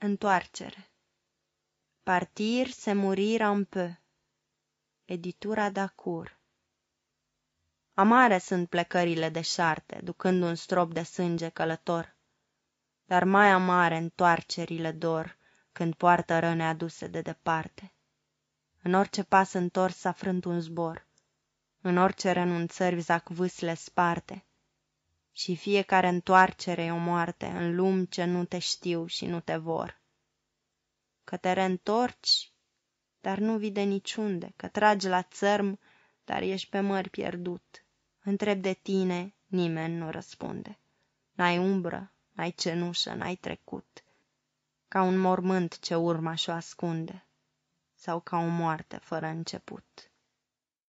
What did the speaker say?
Întoarcere. Partir se murir un peu. Editura Dacur Amare sunt plecările deșarte, Ducând un strop de sânge călător, Dar mai amare întoarcerile dor, Când poartă răni aduse de departe. În orice pas întors afrânt un zbor, În orice renunțări zac vâsle sparte, Și fiecare întoarcere e o moarte În lumi ce nu te știu și nu te vor. Că te reîntorci, dar nu vii de niciunde, Că tragi la țărm, dar ești pe mări pierdut. Întreb de tine, nimeni nu răspunde. N-ai umbră, n-ai cenușă, n-ai trecut, Ca un mormânt ce urma și-o ascunde, Sau ca o moarte fără început.